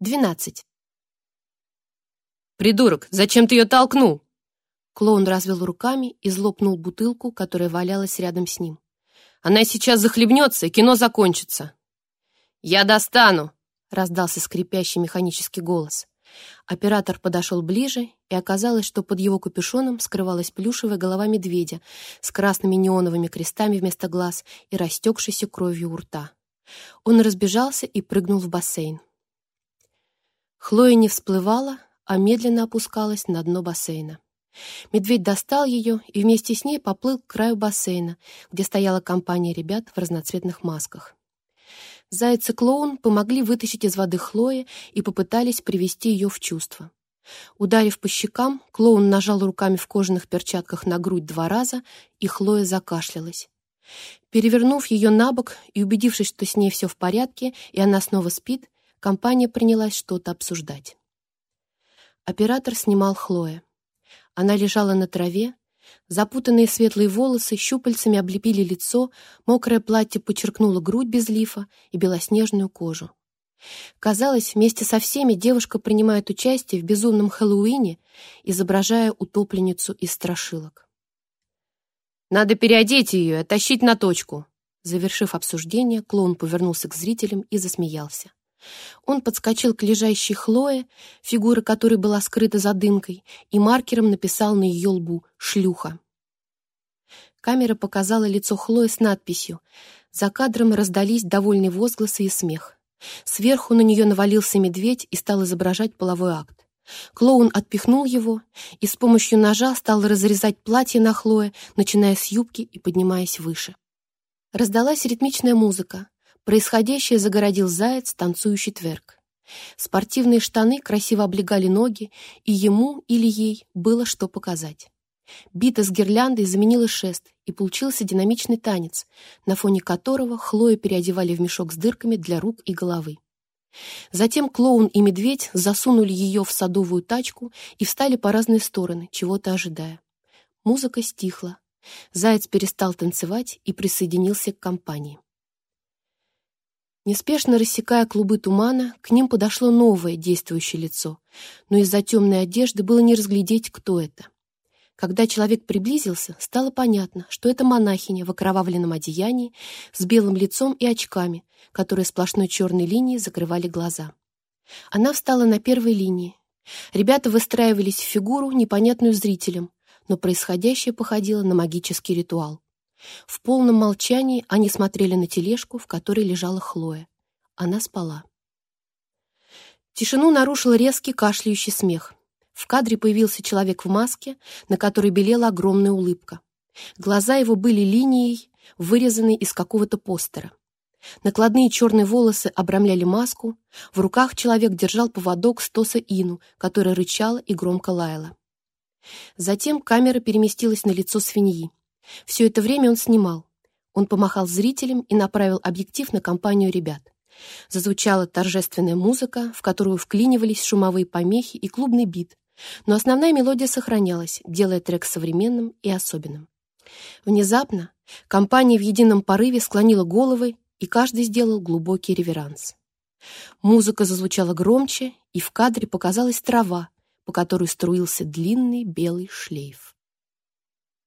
12. «Придурок, зачем ты ее толкнул?» Клоун развел руками и злопнул бутылку, которая валялась рядом с ним. «Она сейчас захлебнется, и кино закончится». «Я достану!» — раздался скрипящий механический голос. Оператор подошел ближе, и оказалось, что под его капюшоном скрывалась плюшевая голова медведя с красными неоновыми крестами вместо глаз и растекшейся кровью у рта. Он разбежался и прыгнул в бассейн. Хлоя не всплывала, а медленно опускалась на дно бассейна. Медведь достал ее и вместе с ней поплыл к краю бассейна, где стояла компания ребят в разноцветных масках. Заяц и клоун помогли вытащить из воды Хлои и попытались привести ее в чувство. Ударив по щекам, клоун нажал руками в кожаных перчатках на грудь два раза, и Хлоя закашлялась. Перевернув ее на бок и убедившись, что с ней все в порядке, и она снова спит, компания принялась что-то обсуждать. Оператор снимал Хлоя. Она лежала на траве, запутанные светлые волосы щупальцами облепили лицо, мокрое платье подчеркнуло грудь без лифа и белоснежную кожу. Казалось, вместе со всеми девушка принимает участие в безумном Хэллоуине, изображая утопленницу из страшилок. «Надо переодеть ее и тащить на точку!» Завершив обсуждение, клоун повернулся к зрителям и засмеялся. Он подскочил к лежащей Хлое, фигура которой была скрыта за дымкой, и маркером написал на ее лбу «Шлюха». Камера показала лицо Хлои с надписью. За кадром раздались довольные возгласы и смех. Сверху на нее навалился медведь и стал изображать половой акт. Клоун отпихнул его и с помощью ножа стал разрезать платье на Хлое, начиная с юбки и поднимаясь выше. Раздалась ритмичная музыка. Происходящее загородил заяц, танцующий тверк. Спортивные штаны красиво облегали ноги, и ему или ей было что показать. Бита с гирляндой заменила шест, и получился динамичный танец, на фоне которого Хлою переодевали в мешок с дырками для рук и головы. Затем клоун и медведь засунули ее в садовую тачку и встали по разные стороны, чего-то ожидая. Музыка стихла. Заяц перестал танцевать и присоединился к компании. Неспешно рассекая клубы тумана, к ним подошло новое действующее лицо, но из-за темной одежды было не разглядеть, кто это. Когда человек приблизился, стало понятно, что это монахиня в окровавленном одеянии с белым лицом и очками, которые сплошной черной линией закрывали глаза. Она встала на первой линии. Ребята выстраивались в фигуру, непонятную зрителям, но происходящее походило на магический ритуал. В полном молчании они смотрели на тележку, в которой лежала Хлоя. Она спала. Тишину нарушил резкий кашляющий смех. В кадре появился человек в маске, на которой белела огромная улыбка. Глаза его были линией, вырезанной из какого-то постера. Накладные черные волосы обрамляли маску, в руках человек держал поводок стоса Ину, которая рычала и громко лаяла. Затем камера переместилась на лицо свиньи, все это время он снимал. Он помахал зрителям и направил объектив на компанию ребят. Зазвучала торжественная музыка, в которую вклинивались шумовые помехи и клубный бит, но основная мелодия сохранялась, делая трек современным и особенным. Внезапно компания в едином порыве склонила головы, и каждый сделал глубокий реверанс. Музыка зазвучала громче, и в кадре показалась трава, по которой струился длинный белый шлейф.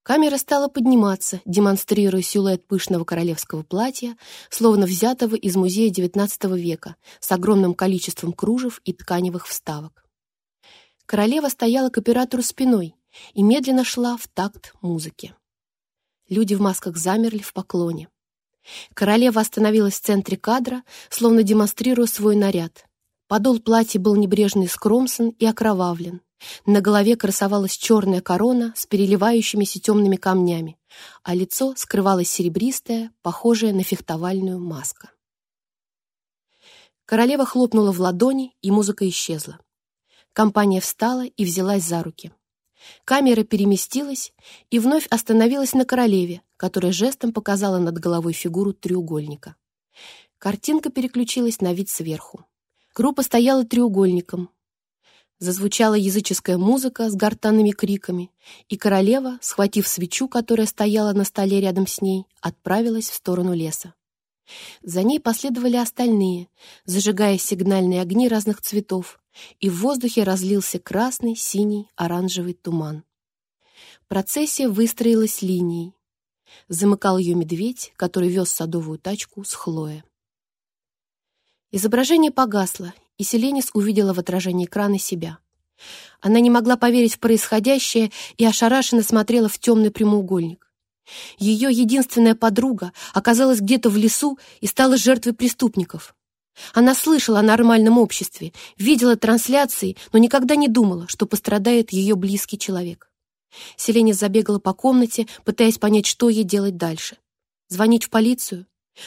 Камера стала подниматься, демонстрируя силуэт пышного королевского платья, словно взятого из музея XIX века, с огромным количеством кружев и тканевых вставок. Королева стояла к оператору спиной и медленно шла в такт музыки. Люди в масках замерли в поклоне. Королева остановилась в центре кадра, словно демонстрируя свой наряд. Подол платья был небрежный скромсен и окровавлен. На голове красовалась черная корона с переливающимися темными камнями, а лицо скрывалось серебристая, похожая на фехтовальную маска. Королева хлопнула в ладони, и музыка исчезла. Компания встала и взялась за руки. Камера переместилась и вновь остановилась на королеве, которая жестом показала над головой фигуру треугольника. Картинка переключилась на вид сверху. Группа стояла треугольником, Зазвучала языческая музыка с гортанными криками, и королева, схватив свечу, которая стояла на столе рядом с ней, отправилась в сторону леса. За ней последовали остальные, зажигая сигнальные огни разных цветов, и в воздухе разлился красный, синий, оранжевый туман. Процессия выстроилась линией. Замыкал ее медведь, который вез садовую тачку с Хлоя. Изображение погасло, и Селенис увидела в отражении экрана себя. Она не могла поверить в происходящее и ошарашенно смотрела в темный прямоугольник. Ее единственная подруга оказалась где-то в лесу и стала жертвой преступников. Она слышала о нормальном обществе, видела трансляции, но никогда не думала, что пострадает ее близкий человек. Селенис забегала по комнате, пытаясь понять, что ей делать дальше. Звонить в полицию?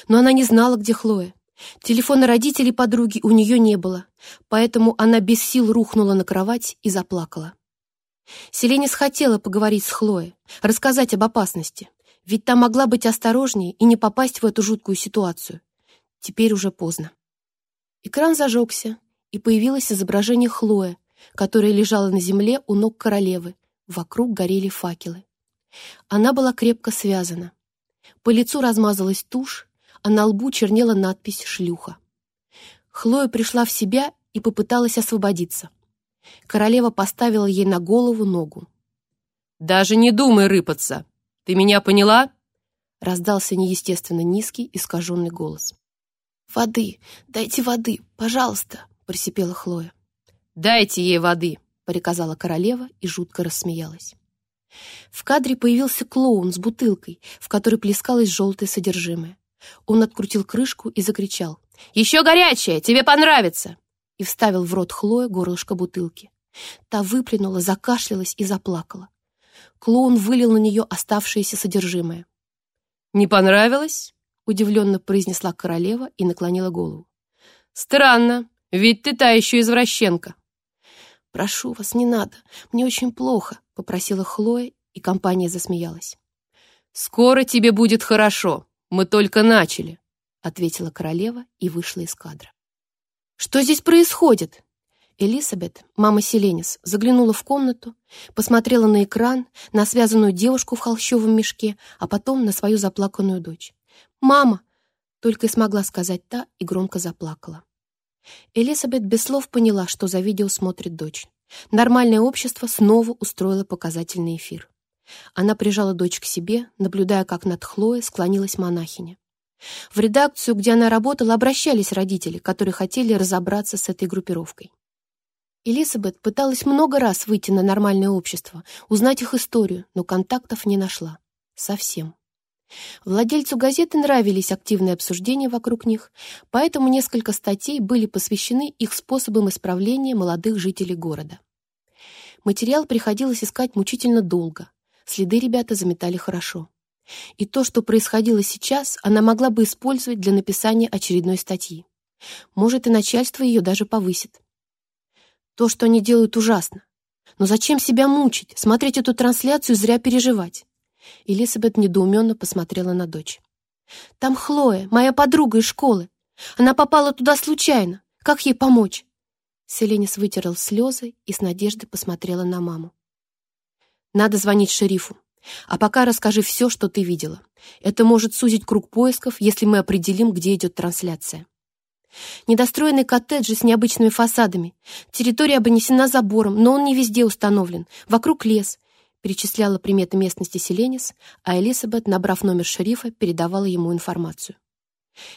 Но она не знала, где Хлоя. Телефона родителей подруги у нее не было, поэтому она без сил рухнула на кровать и заплакала. Селенис хотела поговорить с Хлоей, рассказать об опасности, ведь та могла быть осторожнее и не попасть в эту жуткую ситуацию. Теперь уже поздно. Экран зажегся, и появилось изображение Хлоя, которая лежала на земле у ног королевы. Вокруг горели факелы. Она была крепко связана. По лицу размазалась тушь, а на лбу чернела надпись «Шлюха». Хлоя пришла в себя и попыталась освободиться. Королева поставила ей на голову ногу. «Даже не думай рыпаться! Ты меня поняла?» раздался неестественно низкий, искаженный голос. «Воды! Дайте воды, пожалуйста!» просипела Хлоя. «Дайте ей воды!» приказала королева и жутко рассмеялась. В кадре появился клоун с бутылкой, в которой плескалось желтое содержимое. Он открутил крышку и закричал. «Еще горячее! Тебе понравится!» И вставил в рот Хлоя горлышко бутылки. Та выплюнула, закашлялась и заплакала. Клоун вылил на нее оставшееся содержимое. «Не понравилось?» — удивленно произнесла королева и наклонила голову. «Странно, ведь ты та еще извращенка». «Прошу вас, не надо, мне очень плохо», — попросила Хлоя, и компания засмеялась. «Скоро тебе будет хорошо», мы только начали, ответила королева и вышла из кадра. Что здесь происходит? Элизабет, мама Селенис, заглянула в комнату, посмотрела на экран, на связанную девушку в холщовом мешке, а потом на свою заплаканную дочь. «Мама!» — только и смогла сказать та и громко заплакала. Элизабет без слов поняла, что за видео смотрит дочь. Нормальное общество снова устроило показательный эфир. Она прижала дочь к себе, наблюдая, как над Хлоей склонилась монахиня. В редакцию, где она работала, обращались родители, которые хотели разобраться с этой группировкой. Элисабет пыталась много раз выйти на нормальное общество, узнать их историю, но контактов не нашла. Совсем. Владельцу газеты нравились активные обсуждения вокруг них, поэтому несколько статей были посвящены их способам исправления молодых жителей города. Материал приходилось искать мучительно долго, Следы ребята заметали хорошо. И то, что происходило сейчас, она могла бы использовать для написания очередной статьи. Может, и начальство ее даже повысит. То, что они делают, ужасно. Но зачем себя мучить, смотреть эту трансляцию, зря переживать? Элизабет недоуменно посмотрела на дочь. «Там Хлоя, моя подруга из школы. Она попала туда случайно. Как ей помочь?» Селенис вытерла слезы и с надеждой посмотрела на маму. Надо звонить шерифу. А пока расскажи все, что ты видела. Это может сузить круг поисков, если мы определим, где идет трансляция. Недостроенный коттедж с необычными фасадами. Территория обнесена забором, но он не везде установлен. Вокруг лес. Перечисляла приметы местности Селенис, а Элисабет, набрав номер шерифа, передавала ему информацию.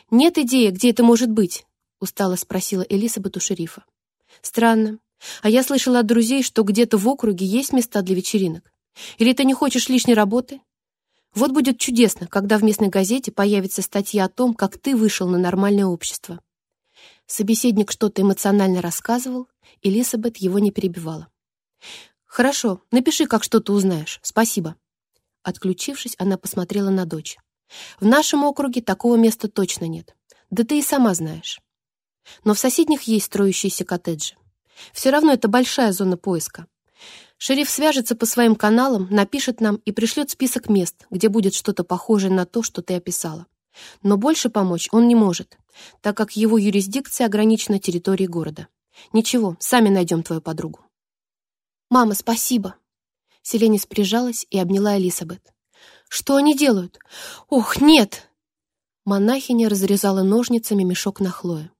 «Нет идеи, где это может быть?» — устало спросила Элисабет у шерифа. «Странно. А я слышала от друзей, что где-то в округе есть места для вечеринок. Или ты не хочешь лишней работы? Вот будет чудесно, когда в местной газете появится статья о том, как ты вышел на нормальное общество. Собеседник что-то эмоционально рассказывал, и Элизабет его не перебивала. «Хорошо, напиши, как что-то узнаешь. Спасибо». Отключившись, она посмотрела на дочь. «В нашем округе такого места точно нет. Да ты и сама знаешь. Но в соседних есть строящиеся коттеджи. Все равно это большая зона поиска. Шериф свяжется по своим каналам, напишет нам и пришлет список мест, где будет что-то похожее на то, что ты описала. Но больше помочь он не может, так как его юрисдикция ограничена территорией города. Ничего, сами найдем твою подругу. «Мама, спасибо!» Селенис прижалась и обняла Элисабет. «Что они делают? Ох, нет!» Монахиня разрезала ножницами мешок на хлое.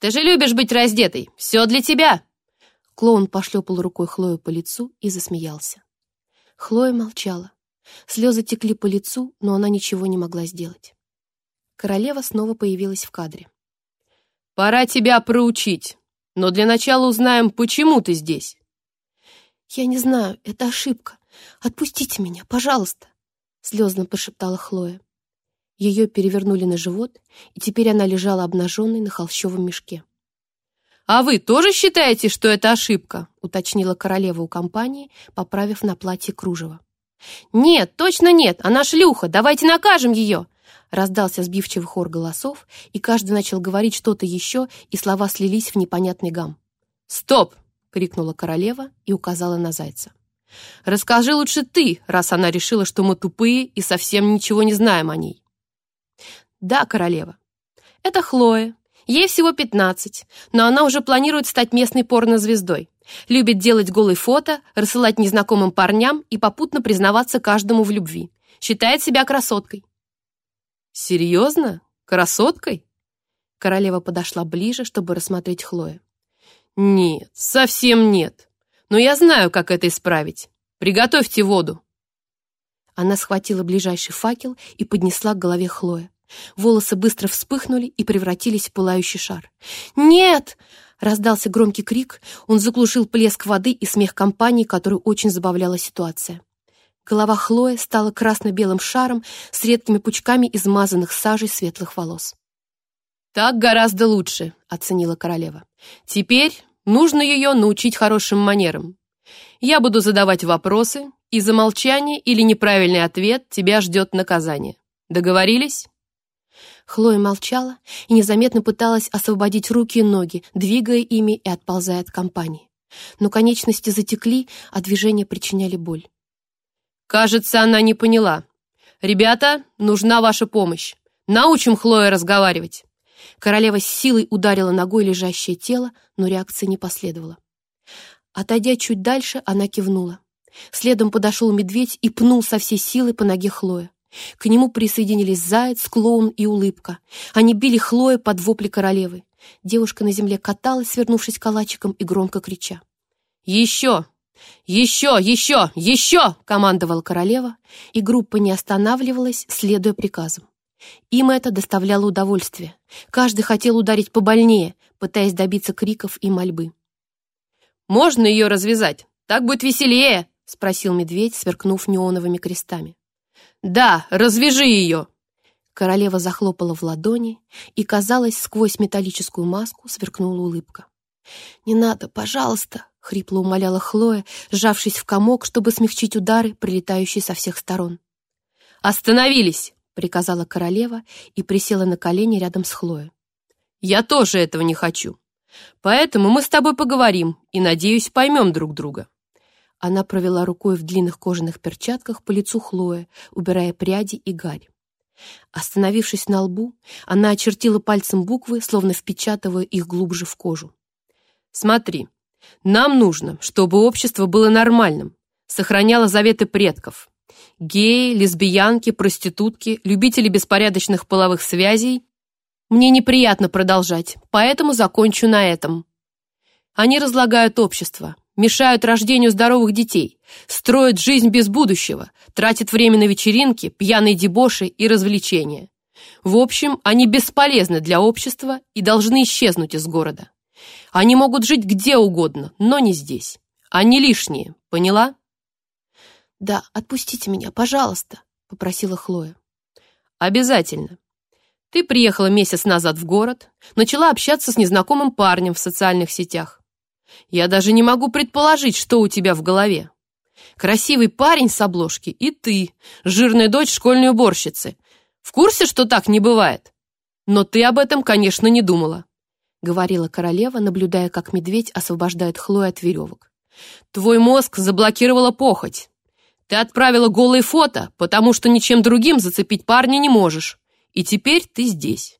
Ты же любишь быть раздетой. Все для тебя!» Клоун пошлепал рукой Хлою по лицу и засмеялся. Хлоя молчала. Слезы текли по лицу, но она ничего не могла сделать. Королева снова появилась в кадре. «Пора тебя проучить, но для начала узнаем, почему ты здесь». «Я не знаю, это ошибка. Отпустите меня, пожалуйста», — слезно прошептала Хлоя. Ее перевернули на живот, и теперь она лежала обнаженной на холщовом мешке. «А вы тоже считаете, что это ошибка?» — уточнила королева у компании, поправив на платье кружево. «Нет, точно нет, она шлюха, давайте накажем ее!» Раздался сбивчивый хор голосов, и каждый начал говорить что-то еще, и слова слились в непонятный гам. «Стоп!» — крикнула королева и указала на зайца. «Расскажи лучше ты, раз она решила, что мы тупые и совсем ничего не знаем о ней». Да, королева. Это Хлоя. Ей всего 15, но она уже планирует стать местной порнозвездой. Любит делать голые фото, рассылать незнакомым парням и попутно признаваться каждому в любви. Считает себя красоткой. Серьезно? Красоткой? Королева подошла ближе, чтобы рассмотреть Хлоя. Нет, совсем нет. Но я знаю, как это исправить. Приготовьте воду. Она схватила ближайший факел и поднесла к голове Хлоя. Волосы быстро вспыхнули и превратились в пылающий шар. «Нет!» — раздался громкий крик. Он заглушил плеск воды и смех компании, которую очень забавляла ситуация. Голова Хлоя стала красно-белым шаром с редкими пучками измазанных сажей светлых волос. «Так гораздо лучше», — оценила королева. «Теперь нужно ее научить хорошим манерам. Я буду задавать вопросы, и за молчание или неправильный ответ тебя ждет наказание. Договорились?» Хлоя молчала и незаметно пыталась освободить руки и ноги, двигая ими и отползая от компании. Но конечности затекли, а движения причиняли боль. «Кажется, она не поняла. Ребята, нужна ваша помощь. Научим Хлою разговаривать». Королева с силой ударила ногой лежащее тело, но реакции не последовало. Отойдя чуть дальше, она кивнула. Следом подошел медведь и пнул со всей силы по ноге Хлоя. К нему присоединились заяц, клоун и улыбка. Они били Хлоя под вопли королевы. Девушка на земле каталась, свернувшись калачиком и громко крича. «Еще! Еще! Еще! Еще!» — командовала королева, и группа не останавливалась, следуя приказам. Им это доставляло удовольствие. Каждый хотел ударить побольнее, пытаясь добиться криков и мольбы. «Можно ее развязать? Так будет веселее!» — спросил медведь, сверкнув неоновыми крестами. Да, развяжи ее!» Королева захлопала в ладони, и, казалось, сквозь металлическую маску сверкнула улыбка. «Не надо, пожалуйста!» — хрипло умоляла Хлоя, сжавшись в комок, чтобы смягчить удары, прилетающие со всех сторон. «Остановились!» — приказала королева и присела на колени рядом с Хлоей. «Я тоже этого не хочу. Поэтому мы с тобой поговорим и, надеюсь, поймем друг друга». Она провела рукой в длинных кожаных перчатках по лицу Хлоя, убирая пряди и гарь. Остановившись на лбу, она очертила пальцем буквы, словно впечатывая их глубже в кожу. «Смотри, нам нужно, чтобы общество было нормальным, сохраняло заветы предков. Геи, лесбиянки, проститутки, любители беспорядочных половых связей. Мне неприятно продолжать, поэтому закончу на этом. Они разлагают общество, мешают рождению здоровых детей, строят жизнь без будущего, тратят время на вечеринки, пьяные дебоши и развлечения. В общем, они бесполезны для общества и должны исчезнуть из города. Они могут жить где угодно, но не здесь. Они лишние, поняла? Да, отпустите меня, пожалуйста, попросила Хлоя. Обязательно. Ты приехала месяц назад в город, начала общаться с незнакомым парнем в социальных сетях. Я даже не могу предположить, что у тебя в голове. Красивый парень с обложки и ты, жирная дочь школьной уборщицы. В курсе, что так не бывает? Но ты об этом, конечно, не думала», — говорила королева, наблюдая, как медведь освобождает Хлою от веревок. «Твой мозг заблокировала похоть. Ты отправила голые фото, потому что ничем другим зацепить парня не можешь. И теперь ты здесь.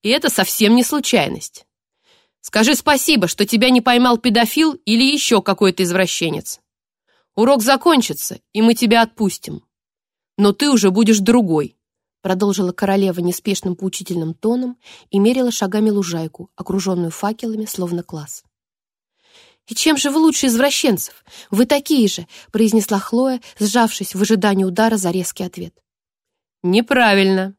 И это совсем не случайность. Скажи спасибо, что тебя не поймал педофил или еще какой-то извращенец. Урок закончится, и мы тебя отпустим. Но ты уже будешь другой, продолжила королева неспешным поучительным тоном и мерила шагами лужайку, окруженную факелами, словно класс. «И чем же вы лучше извращенцев? Вы такие же!» произнесла Хлоя, сжавшись в ожидании удара за резкий ответ. «Неправильно.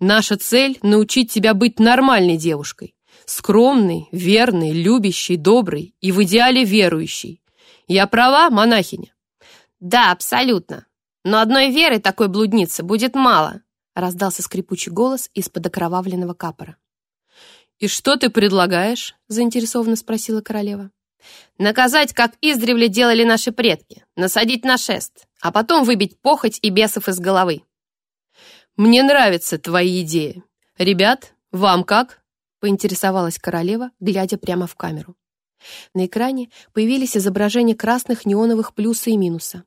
Наша цель — научить тебя быть нормальной девушкой, Скромный, верный, любящий, добрый и в идеале верующий. Я права, монахиня? Да, абсолютно. Но одной веры такой блудницы будет мало, раздался скрипучий голос из-под окровавленного капора. «И что ты предлагаешь?» — заинтересованно спросила королева. «Наказать, как издревле делали наши предки, насадить на шест, а потом выбить похоть и бесов из головы». «Мне нравятся твои идеи. Ребят, вам как?» поинтересовалась королева, глядя прямо в камеру. На экране появились изображения красных неоновых плюса и минуса.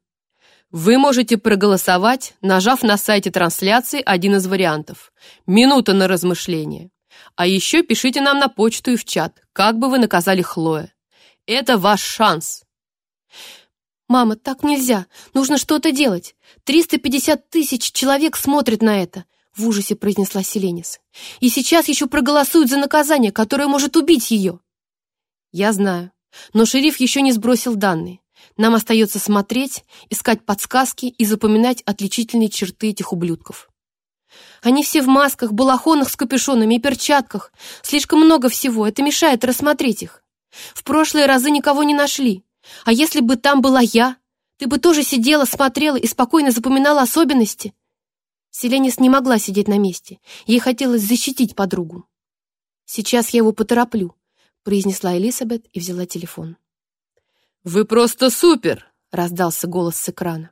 Вы можете проголосовать, нажав на сайте трансляции один из вариантов. Минута на размышление. А еще пишите нам на почту и в чат, как бы вы наказали Хлоя. Это ваш шанс. «Мама, так нельзя. Нужно что-то делать. 350 тысяч человек смотрят на это в ужасе произнесла Селенис. «И сейчас еще проголосуют за наказание, которое может убить ее!» «Я знаю, но шериф еще не сбросил данные. Нам остается смотреть, искать подсказки и запоминать отличительные черты этих ублюдков». «Они все в масках, балахонах с капюшонами и перчатках. Слишком много всего, это мешает рассмотреть их. В прошлые разы никого не нашли. А если бы там была я, ты бы тоже сидела, смотрела и спокойно запоминала особенности?» Селенис не могла сидеть на месте. Ей хотелось защитить подругу. «Сейчас я его потороплю», — произнесла Элисабет и взяла телефон. «Вы просто супер!» — раздался голос с экрана.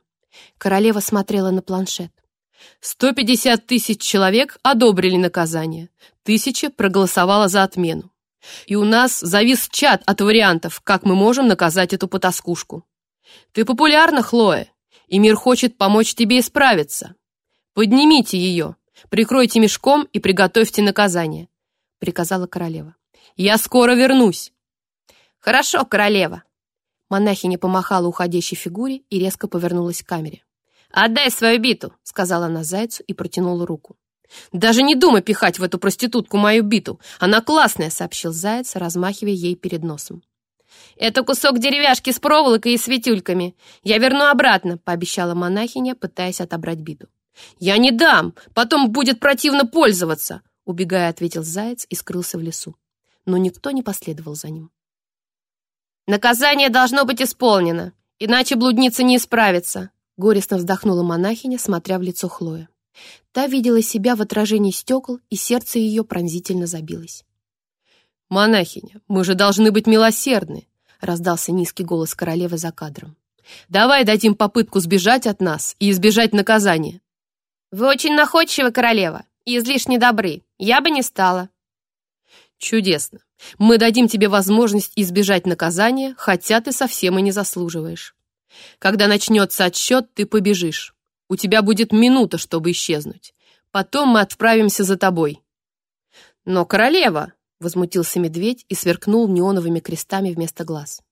Королева смотрела на планшет. «Сто пятьдесят тысяч человек одобрили наказание. Тысяча проголосовала за отмену. И у нас завис чат от вариантов, как мы можем наказать эту потаскушку. Ты популярна, Хлоя, и мир хочет помочь тебе исправиться. «Поднимите ее, прикройте мешком и приготовьте наказание», — приказала королева. «Я скоро вернусь». «Хорошо, королева». Монахиня помахала уходящей фигуре и резко повернулась к камере. «Отдай свою биту», — сказала она зайцу и протянула руку. «Даже не думай пихать в эту проститутку мою биту. Она классная», — сообщил заяц, размахивая ей перед носом. «Это кусок деревяшки с проволокой и светюльками. Я верну обратно», — пообещала монахиня, пытаясь отобрать биту. «Я не дам! Потом будет противно пользоваться!» Убегая, ответил заяц и скрылся в лесу. Но никто не последовал за ним. «Наказание должно быть исполнено, иначе блудница не исправится!» Горестно вздохнула монахиня, смотря в лицо Хлоя. Та видела себя в отражении стекол, и сердце ее пронзительно забилось. «Монахиня, мы же должны быть милосердны!» раздался низкий голос королевы за кадром. «Давай дадим попытку сбежать от нас и избежать наказания!» «Вы очень находчивы, королева, и излишне добры. Я бы не стала». «Чудесно. Мы дадим тебе возможность избежать наказания, хотя ты совсем и не заслуживаешь. Когда начнется отсчет, ты побежишь. У тебя будет минута, чтобы исчезнуть. Потом мы отправимся за тобой». «Но королева!» — возмутился медведь и сверкнул неоновыми крестами вместо глаз.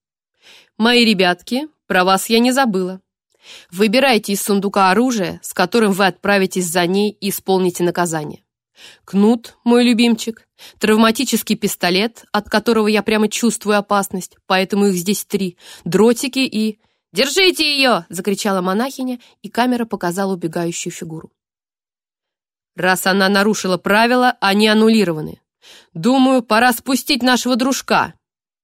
«Мои ребятки, про вас я не забыла. Выбирайте из сундука оружие, с которым вы отправитесь за ней и исполните наказание. Кнут, мой любимчик, травматический пистолет, от которого я прямо чувствую опасность, поэтому их здесь три, дротики и... «Держите ее!» — закричала монахиня, и камера показала убегающую фигуру. Раз она нарушила правила, они аннулированы. Думаю, пора спустить нашего дружка.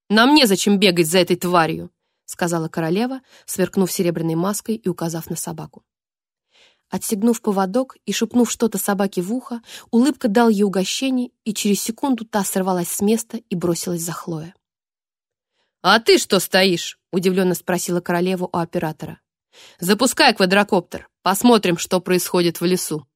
Нам незачем бегать за этой тварью сказала королева, сверкнув серебряной маской и указав на собаку. Отстегнув поводок и шепнув что-то собаке в ухо, улыбка дал ей угощение, и через секунду та сорвалась с места и бросилась за Хлоя. «А ты что стоишь?» — удивленно спросила королева у оператора. «Запускай квадрокоптер, посмотрим, что происходит в лесу».